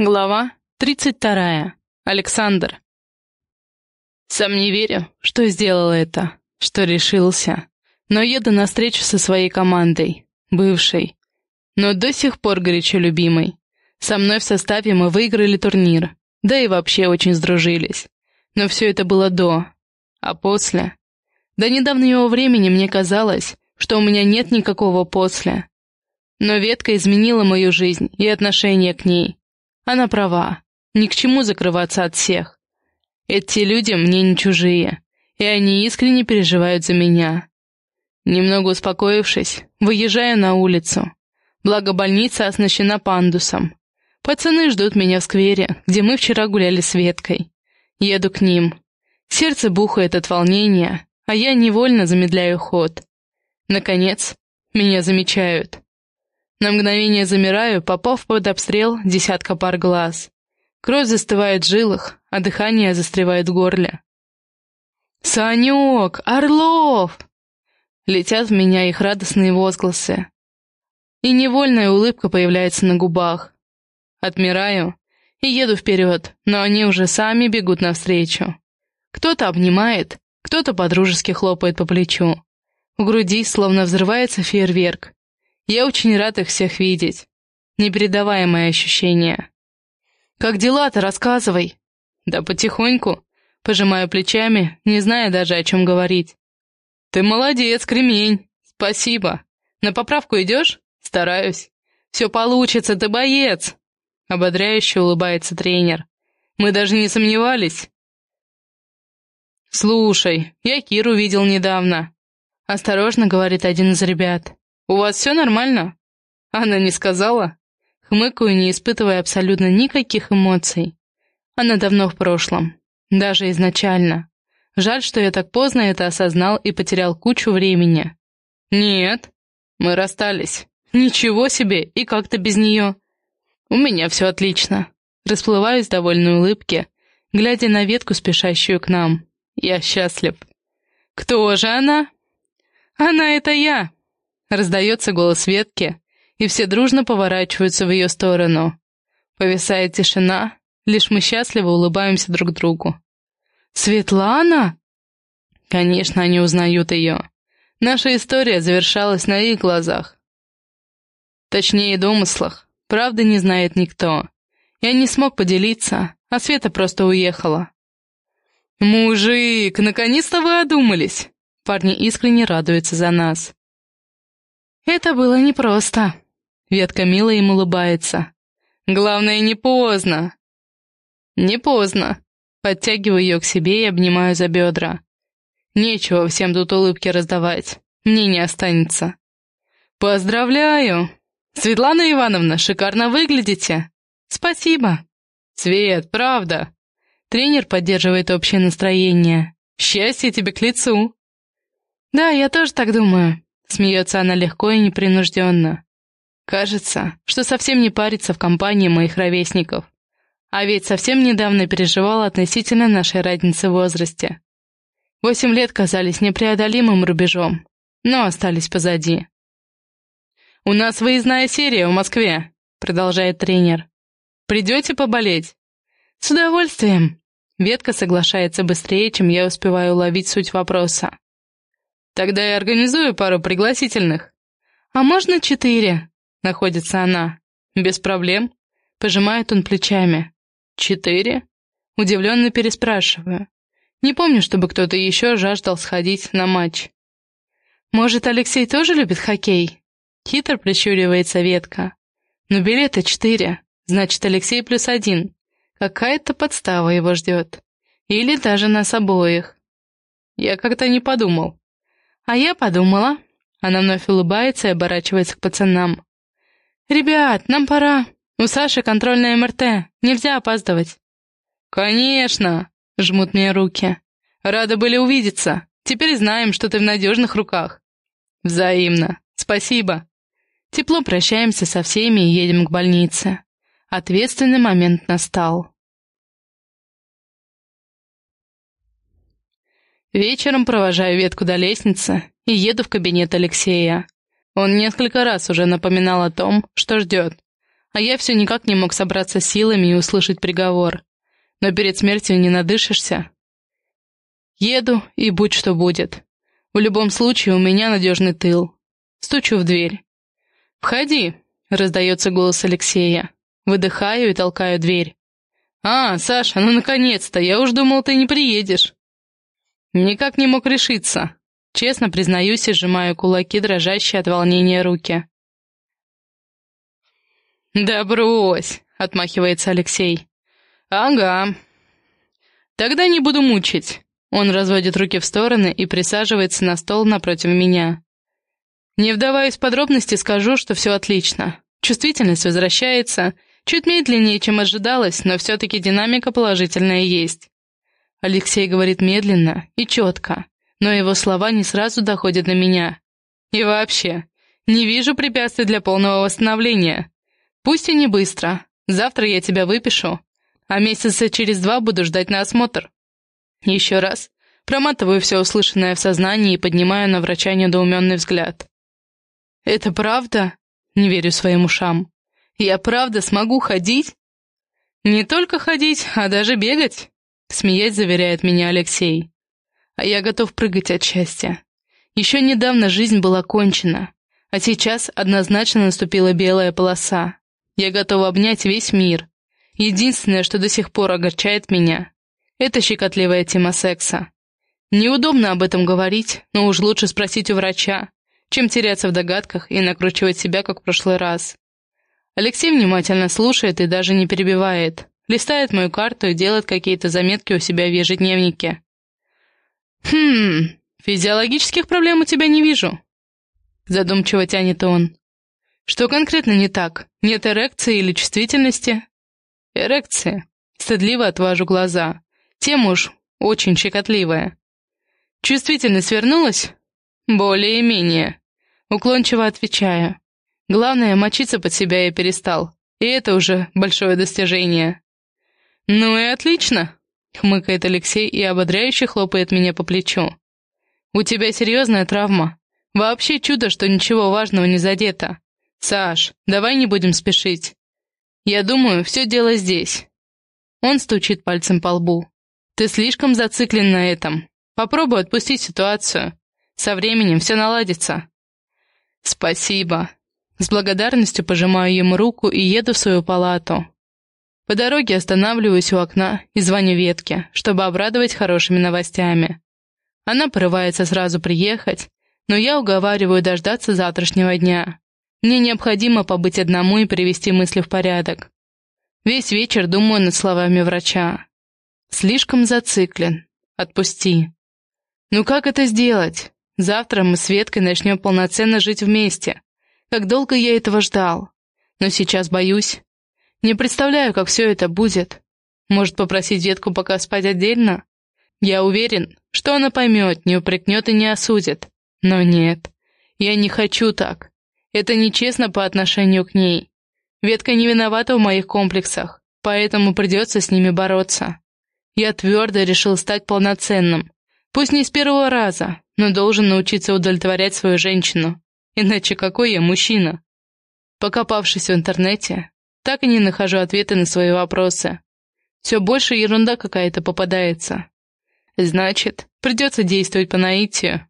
Глава 32. Александр. Сам не верю, что сделал это, что решился. Но еду на встречу со своей командой, бывшей, но до сих пор горячо любимой. Со мной в составе мы выиграли турнир, да и вообще очень сдружились. Но все это было до, а после... До недавнего времени мне казалось, что у меня нет никакого после. Но ветка изменила мою жизнь и отношение к ней. Она права. Ни к чему закрываться от всех. Эти люди мне не чужие, и они искренне переживают за меня. Немного успокоившись, выезжаю на улицу. Благо больница оснащена пандусом. Пацаны ждут меня в сквере, где мы вчера гуляли с Веткой. Еду к ним. Сердце бухает от волнения, а я невольно замедляю ход. Наконец, меня замечают. На мгновение замираю, попав под обстрел десятка пар глаз. Кровь застывает в жилах, а дыхание застревает в горле. «Санек! Орлов!» Летят в меня их радостные возгласы. И невольная улыбка появляется на губах. Отмираю и еду вперед, но они уже сами бегут навстречу. Кто-то обнимает, кто-то подружески хлопает по плечу. В груди словно взрывается фейерверк. Я очень рад их всех видеть. Непередаваемое ощущение. «Как дела-то, рассказывай!» «Да потихоньку», пожимаю плечами, не зная даже, о чем говорить. «Ты молодец, кремень! Спасибо! На поправку идешь?» «Стараюсь. Все получится, ты боец!» Ободряюще улыбается тренер. «Мы даже не сомневались!» «Слушай, я Киру видел недавно», — осторожно говорит один из ребят. «У вас все нормально?» Она не сказала. Хмыкаю, не испытывая абсолютно никаких эмоций. Она давно в прошлом. Даже изначально. Жаль, что я так поздно это осознал и потерял кучу времени. «Нет, мы расстались. Ничего себе, и как-то без нее. У меня все отлично». Расплываюсь в довольной улыбке, глядя на ветку, спешащую к нам. Я счастлив. «Кто же она?» «Она — это я!» Раздается голос ветки, и все дружно поворачиваются в ее сторону. Повисает тишина, лишь мы счастливо улыбаемся друг другу. «Светлана?» Конечно, они узнают ее. Наша история завершалась на их глазах. Точнее, домыслах. Правды не знает никто. Я не смог поделиться, а Света просто уехала. «Мужик, наконец-то вы одумались!» Парни искренне радуются за нас. Это было непросто. Ветка мило им улыбается. Главное, не поздно. Не поздно. Подтягиваю ее к себе и обнимаю за бедра. Нечего всем тут улыбки раздавать. Мне не останется. Поздравляю! Светлана Ивановна, шикарно выглядите. Спасибо. Свет, правда. Тренер поддерживает общее настроение. Счастье тебе к лицу. Да, я тоже так думаю. Смеется она легко и непринужденно. Кажется, что совсем не парится в компании моих ровесников. А ведь совсем недавно переживала относительно нашей разницы в возрасте. Восемь лет казались непреодолимым рубежом, но остались позади. «У нас выездная серия в Москве», — продолжает тренер. «Придете поболеть?» «С удовольствием». Ветка соглашается быстрее, чем я успеваю уловить суть вопроса. Тогда я организую пару пригласительных. А можно четыре? Находится она. Без проблем. Пожимает он плечами. Четыре? Удивленно переспрашиваю. Не помню, чтобы кто-то еще жаждал сходить на матч. Может, Алексей тоже любит хоккей? Хитро прищуривается ветка. Но билета четыре, значит, Алексей плюс один. Какая-то подстава его ждет. Или даже нас обоих. Я как-то не подумал. А я подумала. Она вновь улыбается и оборачивается к пацанам. «Ребят, нам пора. У Саши контрольная МРТ. Нельзя опаздывать». «Конечно!» — жмут мне руки. «Рады были увидеться. Теперь знаем, что ты в надежных руках». «Взаимно. Спасибо». Тепло прощаемся со всеми и едем к больнице. Ответственный момент настал. Вечером провожаю ветку до лестницы и еду в кабинет Алексея. Он несколько раз уже напоминал о том, что ждет. а я все никак не мог собраться силами и услышать приговор. Но перед смертью не надышишься. Еду, и будь что будет. В любом случае, у меня надежный тыл. Стучу в дверь. «Входи!» — раздается голос Алексея. Выдыхаю и толкаю дверь. «А, Саша, ну наконец-то! Я уж думал, ты не приедешь!» Никак не мог решиться. Честно признаюсь и сжимаю кулаки, дрожащие от волнения руки. «Да брось!» — отмахивается Алексей. «Ага. Тогда не буду мучить». Он разводит руки в стороны и присаживается на стол напротив меня. Не вдаваясь в подробности, скажу, что все отлично. Чувствительность возвращается, чуть медленнее, чем ожидалось, но все-таки динамика положительная есть. Алексей говорит медленно и четко, но его слова не сразу доходят до меня. И вообще, не вижу препятствий для полного восстановления. Пусть и не быстро. Завтра я тебя выпишу, а месяца через два буду ждать на осмотр. Еще раз. Проматываю все услышанное в сознании и поднимаю на врача недоуменный взгляд. «Это правда?» Не верю своим ушам. «Я правда смогу ходить?» «Не только ходить, а даже бегать», — смеясь заверяет меня Алексей. «А я готов прыгать от счастья. Еще недавно жизнь была кончена, а сейчас однозначно наступила белая полоса. Я готов обнять весь мир. Единственное, что до сих пор огорчает меня, это щекотливая тема секса. Неудобно об этом говорить, но уж лучше спросить у врача, чем теряться в догадках и накручивать себя, как в прошлый раз. Алексей внимательно слушает и даже не перебивает, листает мою карту и делает какие-то заметки у себя в ежедневнике. «Хм, физиологических проблем у тебя не вижу», — задумчиво тянет он. «Что конкретно не так? Нет эрекции или чувствительности?» «Эрекция». Стыдливо отвожу глаза. Тема уж очень щекотливая. Чувствительность вернулась? Более-менее. Уклончиво отвечаю. Главное, мочиться под себя я перестал. И это уже большое достижение. «Ну и отлично!» — хмыкает Алексей и ободряюще хлопает меня по плечу. «У тебя серьезная травма. Вообще чудо, что ничего важного не задето. Саш, давай не будем спешить. Я думаю, все дело здесь». Он стучит пальцем по лбу. Ты слишком зациклен на этом. Попробуй отпустить ситуацию. Со временем все наладится. Спасибо. С благодарностью пожимаю ему руку и еду в свою палату. По дороге останавливаюсь у окна и звоню ветке, чтобы обрадовать хорошими новостями. Она порывается сразу приехать, но я уговариваю дождаться завтрашнего дня. Мне необходимо побыть одному и привести мысли в порядок. Весь вечер думаю над словами врача. Слишком зациклен. Отпусти. Ну как это сделать? Завтра мы с Веткой начнем полноценно жить вместе. Как долго я этого ждал. Но сейчас боюсь. Не представляю, как все это будет. Может, попросить Ветку пока спать отдельно? Я уверен, что она поймет, не упрекнет и не осудит. Но нет, я не хочу так. Это нечестно по отношению к ней. Ветка не виновата в моих комплексах, поэтому придется с ними бороться. Я твердо решил стать полноценным. Пусть не с первого раза, но должен научиться удовлетворять свою женщину. Иначе какой я мужчина? Покопавшись в интернете, так и не нахожу ответы на свои вопросы. Все больше ерунда какая-то попадается. Значит, придется действовать по наитию.